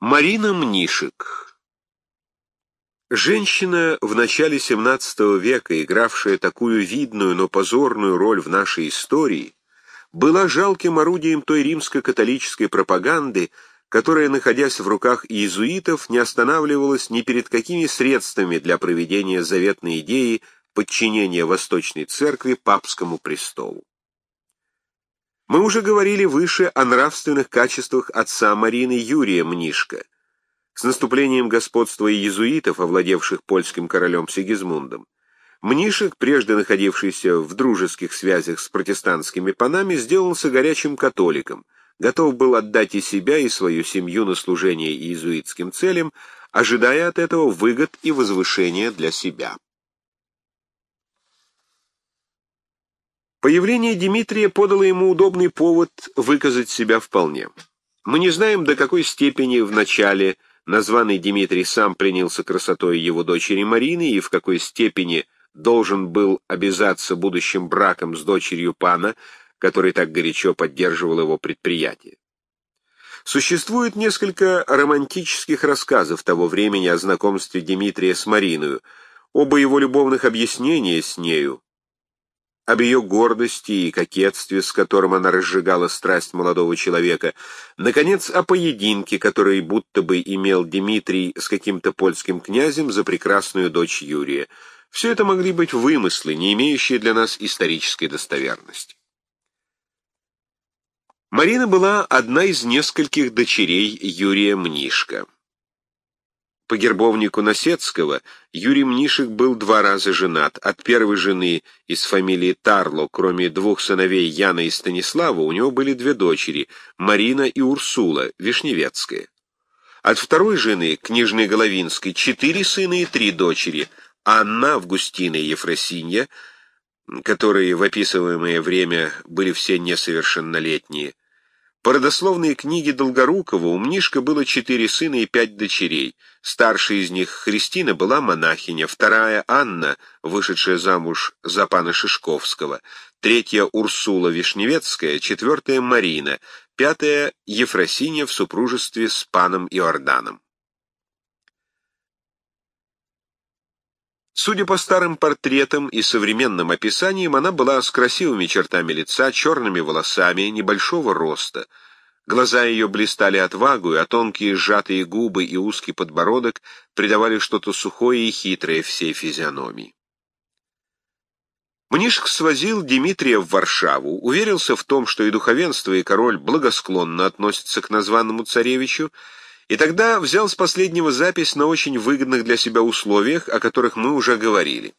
Марина Мнишек Женщина в начале XVII века, игравшая такую видную, но позорную роль в нашей истории, была жалким орудием той римско-католической пропаганды, которая, находясь в руках иезуитов, не останавливалась ни перед какими средствами для проведения заветной идеи подчинения Восточной Церкви папскому престолу. Мы уже говорили выше о нравственных качествах отца Марины Юрия Мнишка. С наступлением господства иезуитов, овладевших польским королем Сигизмундом, Мнишек, прежде находившийся в дружеских связях с протестантскими панами, сделался горячим католиком, готов был отдать и себя, и свою семью на служение иезуитским целям, ожидая от этого выгод и возвышения для себя. Появление Дмитрия подало ему удобный повод выказать себя вполне. Мы не знаем, до какой степени в начале названный Дмитрий сам пленился красотой его дочери Марины и в какой степени должен был обязаться будущим браком с дочерью пана, который так горячо поддерживал его предприятие. Существует несколько романтических рассказов того времени о знакомстве Дмитрия с Мариною, оба его любовных объяснения с нею, об ее гордости и кокетстве, с которым она разжигала страсть молодого человека, наконец, о поединке, который будто бы имел Дмитрий с каким-то польским князем за прекрасную дочь Юрия. Все это могли быть вымыслы, не имеющие для нас исторической достоверности. Марина была одна из нескольких дочерей Юрия Мнишка. По гербовнику Насецкого Юрий Мнишек был два раза женат. От первой жены из фамилии Тарло, кроме двух сыновей Яна и Станислава, у него были две дочери — Марина и Урсула, Вишневецкая. От второй жены, княжны Головинской, четыре сына и три дочери — Анна, Августина и Ефросинья, которые в описываемое время были все несовершеннолетние, по родословной книге Долгорукова у Мнишка было четыре сына и пять дочерей. Старшая из них, Христина, была монахиня, вторая — Анна, вышедшая замуж за пана Шишковского, третья — Урсула Вишневецкая, четвертая — Марина, пятая — Ефросинья в супружестве с паном Иорданом. Судя по старым портретам и современным описаниям, она была с красивыми чертами лица, черными волосами, небольшого роста. Глаза ее блистали отвагой, а тонкие сжатые губы и узкий подбородок придавали что-то сухое и хитрое всей физиономии. Мнишек свозил Дмитрия в Варшаву, уверился в том, что и духовенство, и король благосклонно относятся к названному царевичу, и тогда взял с последнего запись на очень выгодных для себя условиях, о которых мы уже говорили.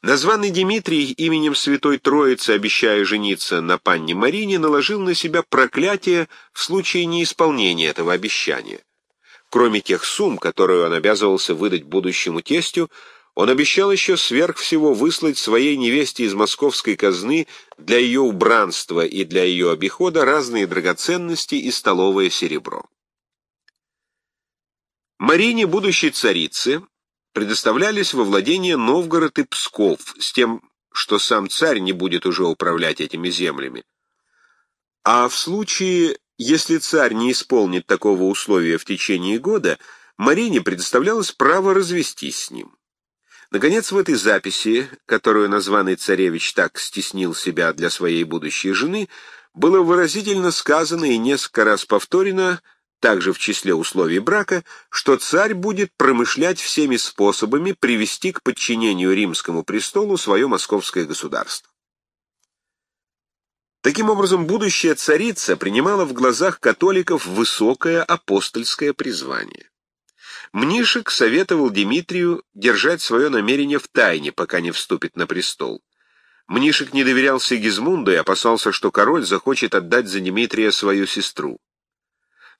Названный Дмитрий именем Святой Троицы, обещая жениться на панне Марине, наложил на себя проклятие в случае неисполнения этого обещания. Кроме тех сумм, которые он обязывался выдать будущему тестю, он обещал еще сверх всего выслать своей невесте из московской казны для ее убранства и для ее обихода разные драгоценности и столовое серебро. Марине, будущей царице, предоставлялись во владение Новгород и Псков, с тем, что сам царь не будет уже управлять этими землями. А в случае, если царь не исполнит такого условия в течение года, Марине предоставлялось право развестись с ним. Наконец, в этой записи, которую названный царевич так стеснил себя для своей будущей жены, было выразительно сказано и несколько раз повторено также в числе условий брака, что царь будет промышлять всеми способами привести к подчинению римскому престолу свое московское государство. Таким образом, будущая царица принимала в глазах католиков высокое апостольское призвание. Мнишек советовал Дмитрию держать свое намерение в тайне, пока не вступит на престол. Мнишек не доверял Сигизмунду и опасался, что король захочет отдать за Дмитрия свою сестру.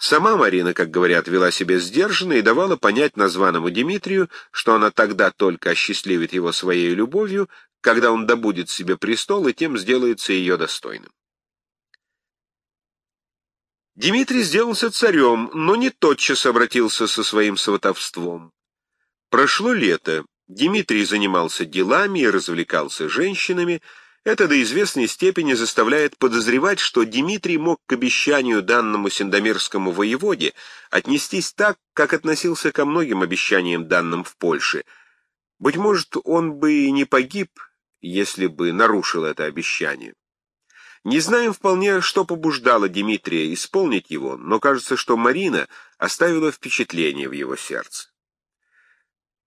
Сама Марина, как говорят, вела себя сдержанно и давала понять названному Дмитрию, что она тогда только осчастливит его своей любовью, когда он добудет себе престол и тем сделается ее достойным. Дмитрий сделался царем, но не тотчас обратился со своим сватовством. Прошло лето, Дмитрий занимался делами и развлекался женщинами, Это до известной степени заставляет подозревать, что Дмитрий мог к обещанию данному синдомирскому воеводе отнестись так, как относился ко многим обещаниям данным в Польше. Быть может, он бы и не погиб, если бы нарушил это обещание. Не знаем вполне, что побуждало Дмитрия исполнить его, но кажется, что Марина оставила впечатление в его сердце.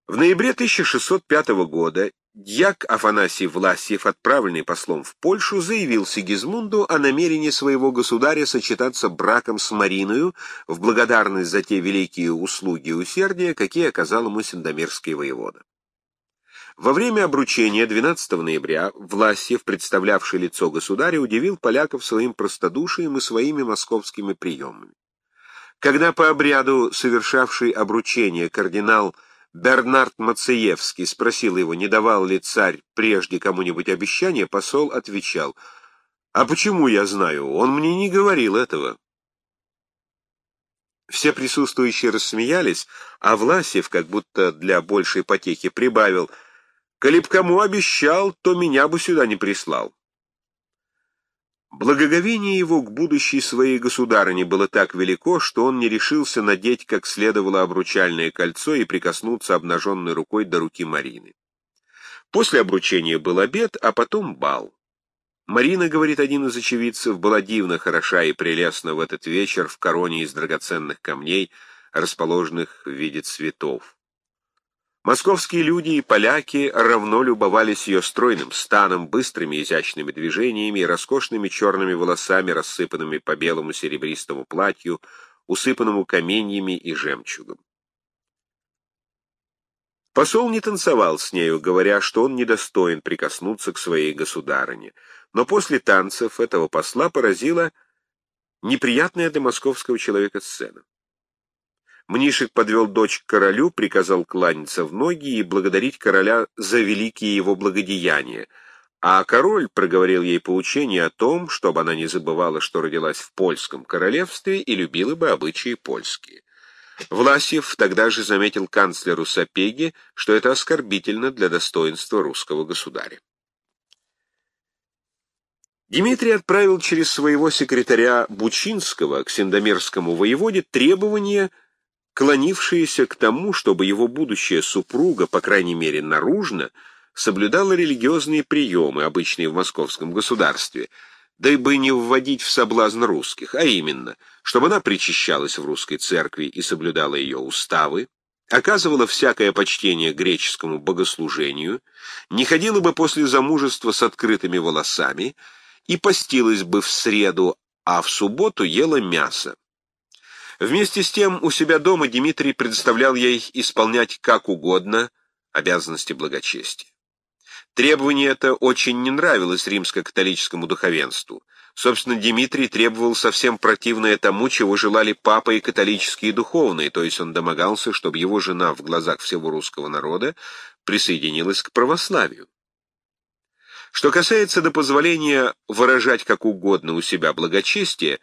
В ноябре 1605 года дьяк Афанасий Власьев, отправленный послом в Польшу, заявил Сигизмунду о намерении своего государя сочетаться браком с Мариною в благодарность за те великие услуги и усердия, какие оказал ему синдомирский воевода. Во время обручения 12 ноября Власьев, представлявший лицо государя, удивил поляков своим простодушием и своими московскими приемами. Когда по обряду, совершавший обручение, кардинал Бернард Мациевский спросил его, не давал ли царь прежде кому-нибудь обещание, посол отвечал, «А почему я знаю? Он мне не говорил этого». Все присутствующие рассмеялись, а Власев, как будто для большей потехи, прибавил — Коли б кому обещал, то меня бы сюда не прислал. Благоговение его к будущей своей государыне было так велико, что он не решился надеть как следовало обручальное кольцо и прикоснуться обнаженной рукой до руки Марины. После обручения был обед, а потом бал. Марина, говорит один из очевидцев, была дивно хороша и прелестна в этот вечер в короне из драгоценных камней, расположенных в виде цветов. Московские люди и поляки равно любовались ее стройным станом, быстрыми изящными движениями и роскошными черными волосами, рассыпанными по белому серебристому платью, усыпанному каменьями и жемчугом. Посол не танцевал с нею, говоря, что он недостоин прикоснуться к своей государыне, но после танцев этого посла поразила неприятная для московского человека сцена. Мнишек подвел дочь к королю, приказал кланяться в ноги и благодарить короля за великие его благодеяния, а король проговорил ей поучение о том, чтобы она не забывала, что родилась в польском королевстве и любила бы обычаи польские. Власьев тогда же заметил канцлеру Сапеги, что это оскорбительно для достоинства русского государя. Дмитрий отправил через своего секретаря Бучинского к сендомирскому воеводе требования клонившиеся к тому, чтобы его будущая супруга, по крайней мере наружно, соблюдала религиозные приемы, обычные в московском государстве, да бы не вводить в соблазн русских, а именно, чтобы она причащалась в русской церкви и соблюдала ее уставы, оказывала всякое почтение греческому богослужению, не ходила бы после замужества с открытыми волосами и постилась бы в среду, а в субботу ела мясо. Вместе с тем у себя дома Дмитрий предоставлял ей исполнять как угодно обязанности благочестия. Требование это очень не нравилось римско-католическому духовенству. Собственно, Дмитрий требовал совсем противное тому, чего желали папа и католические духовные, то есть он домогался, чтобы его жена в глазах всего русского народа присоединилась к православию. Что касается до позволения выражать как угодно у себя благочестие,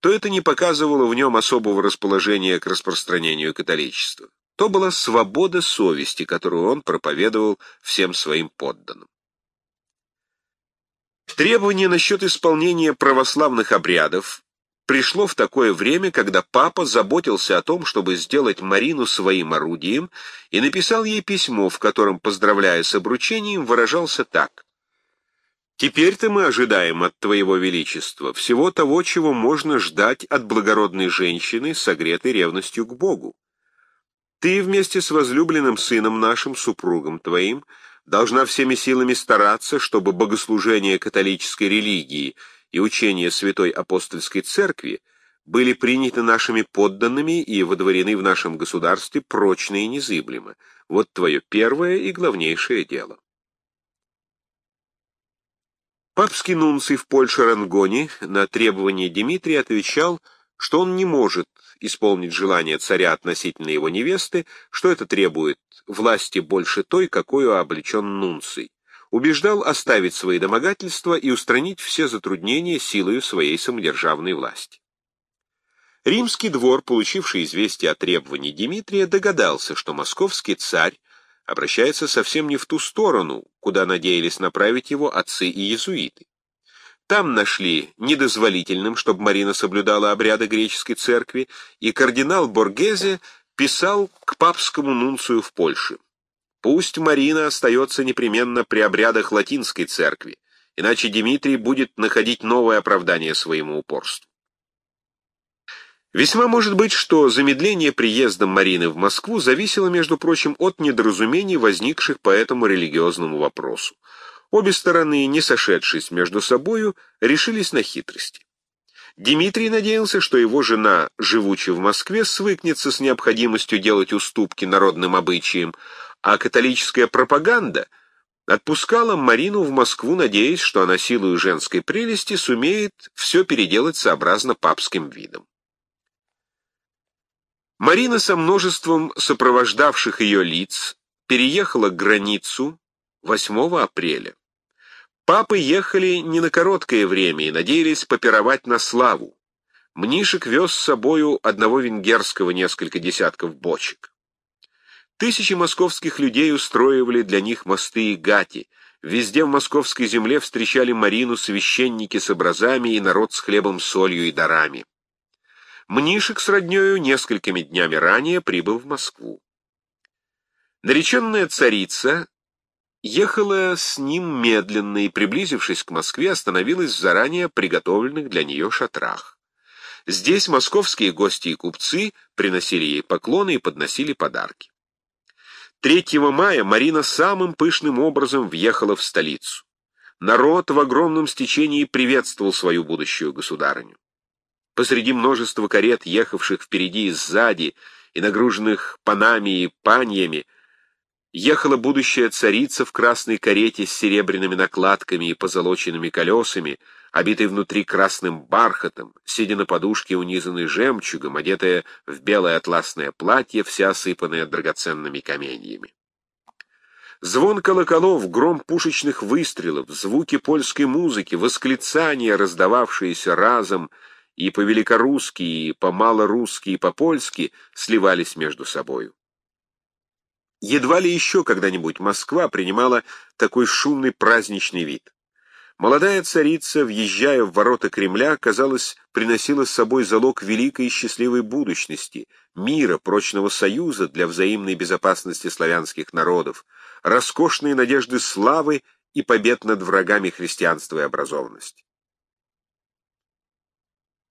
то это не показывало в нем особого расположения к распространению католичества. То была свобода совести, которую он проповедовал всем своим подданным. Требование насчет исполнения православных обрядов пришло в такое время, когда папа заботился о том, чтобы сделать Марину своим орудием, и написал ей письмо, в котором, поздравляя с обручением, выражался так. Теперь-то мы ожидаем от Твоего Величества всего того, чего можно ждать от благородной женщины, согретой ревностью к Богу. Ты вместе с возлюбленным сыном нашим, супругом Твоим, должна всеми силами стараться, чтобы богослужение католической религии и учение Святой Апостольской Церкви были приняты нашими подданными и водворены в нашем государстве прочно и незыблемо. Вот твое первое и главнейшее дело. Папский нунций в Польше Рангони на требование Дмитрия отвечал, что он не может исполнить желание царя относительно его невесты, что это требует власти больше той, какую облечен нунций. Убеждал оставить свои домогательства и устранить все затруднения силою своей самодержавной власти. Римский двор, получивший известие о требовании Дмитрия, догадался, что московский царь обращается совсем не в ту сторону, куда надеялись направить его отцы и иезуиты. Там нашли недозволительным, чтобы Марина соблюдала обряды греческой церкви, и кардинал Боргезе писал к папскому нунцию в Польше. Пусть Марина остается непременно при обрядах латинской церкви, иначе Дмитрий будет находить новое оправдание своему упорству. Весьма может быть, что замедление приезда Марины в Москву зависело, между прочим, от недоразумений, возникших по этому религиозному вопросу. Обе стороны, не сошедшись между собою, решились на хитрости. Дмитрий надеялся, что его жена, живучи в Москве, свыкнется с необходимостью делать уступки народным обычаям, а католическая пропаганда отпускала Марину в Москву, надеясь, что она силою женской прелести сумеет все переделать сообразно папским видам. Марина со множеством сопровождавших ее лиц переехала границу 8 апреля. Папы ехали не на короткое время и надеялись попировать на славу. Мнишек вез с собою одного венгерского несколько десятков бочек. Тысячи московских людей устроивали для них мосты и гати. Везде в московской земле встречали Марину священники с образами и народ с хлебом, солью и дарами. Мнишек с роднёю несколькими днями ранее прибыл в Москву. Нареченная царица ехала с ним медленно и, приблизившись к Москве, остановилась в заранее приготовленных для нее шатрах. Здесь московские гости и купцы приносили ей поклоны и подносили подарки. 3 мая Марина самым пышным образом въехала в столицу. Народ в огромном стечении приветствовал свою будущую государыню. Посреди множества карет, ехавших впереди и сзади, и нагруженных панами и паньями, ехала будущая царица в красной карете с серебряными накладками и позолоченными колесами, обитой внутри красным бархатом, сидя на подушке, унизанной жемчугом, одетая в белое атласное платье, вся осыпанная драгоценными каменьями. Звон колоколов, гром пушечных выстрелов, звуки польской музыки, восклицания, раздававшиеся разом — и по-великорусски, и по-малорусски, и по-польски сливались между собою. Едва ли еще когда-нибудь Москва принимала такой шумный праздничный вид. Молодая царица, въезжая в ворота Кремля, казалось, приносила с собой залог великой и счастливой будущности, мира, прочного союза для взаимной безопасности славянских народов, роскошные надежды славы и побед над врагами христианства и образованности.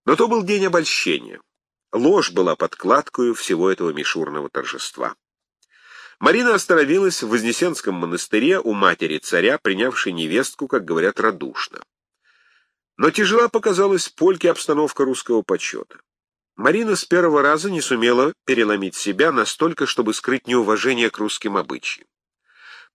Но то был день обольщения. Ложь была подкладкою всего этого мишурного торжества. Марина остановилась в Вознесенском монастыре у матери царя, принявшей невестку, как говорят, радушно. Но тяжела показалась Польке обстановка русского почета. Марина с первого раза не сумела переломить себя настолько, чтобы скрыть неуважение к русским обычаям.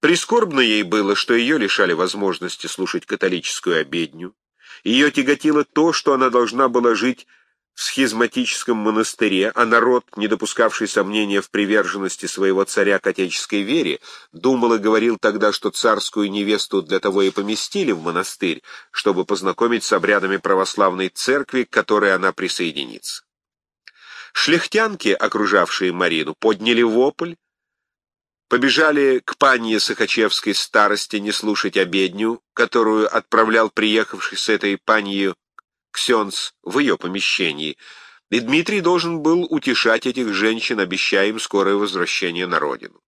Прискорбно ей было, что ее лишали возможности слушать католическую обедню, ее тяготило то, что она должна была жить в схизматическом монастыре, а народ, не допускавший сомнения в приверженности своего царя к отеческой вере, думал и говорил тогда, что царскую невесту для того и поместили в монастырь, чтобы познакомить с обрядами православной церкви, к которой она присоединится. Шляхтянки, окружавшие Марину, подняли вопль, побежали к панье Сахачевской старости не слушать обедню, которую отправлял приехавший с этой панью Ксенц в ее помещении, и Дмитрий должен был утешать этих женщин, обещая им скорое возвращение на родину.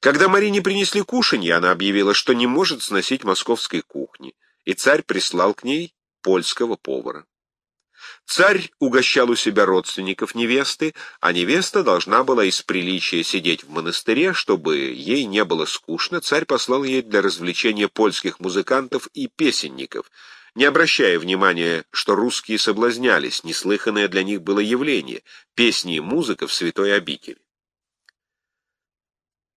Когда Марине принесли кушанье, она объявила, что не может сносить московской кухни, и царь прислал к ней польского повара. Царь угощал у себя родственников невесты, а невеста должна была из приличия сидеть в монастыре, чтобы ей не было скучно, царь послал ей для развлечения польских музыкантов и песенников, не обращая внимания, что русские соблазнялись, неслыханное для них было явление — песни и музыка в святой обители.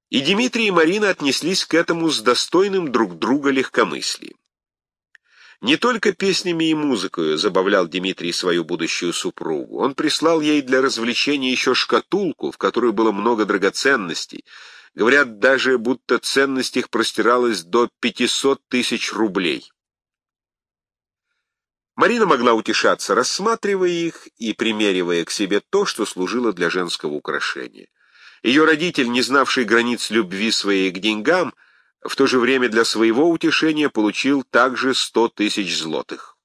И Дмитрий и Марина отнеслись к этому с достойным друг друга легкомыслием. Не только песнями и музыкой забавлял Дмитрий свою будущую супругу. Он прислал ей для развлечения еще шкатулку, в которой было много драгоценностей. Говорят даже, будто ценность их простиралась до 500 тысяч рублей. Марина могла утешаться, рассматривая их и примеривая к себе то, что служило для женского украшения. Ее родитель, не знавший границ любви своей к деньгам, в то же время для своего утешения получил также сто тысяч злотых.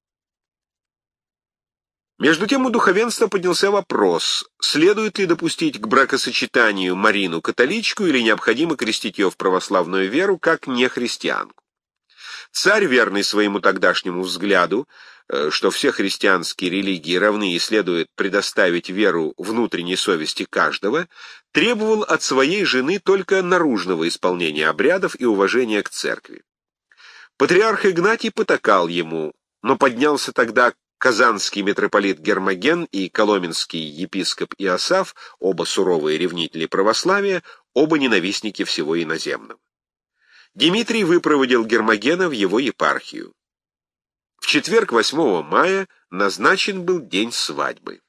Между тем у духовенства поднялся вопрос, следует ли допустить к бракосочетанию Марину-католичку или необходимо крестить ее в православную веру как нехристианку. Царь, верный своему тогдашнему взгляду, э, что все христианские религии равны и следует предоставить веру внутренней совести каждого, требовал от своей жены только наружного исполнения обрядов и уважения к церкви. Патриарх Игнатий потакал ему, но поднялся тогда казанский митрополит Гермоген и коломенский епископ Иосаф, оба суровые ревнители православия, оба ненавистники всего иноземного. Дмитрий выпроводил Гермогена в его епархию. В четверг 8 мая назначен был день свадьбы.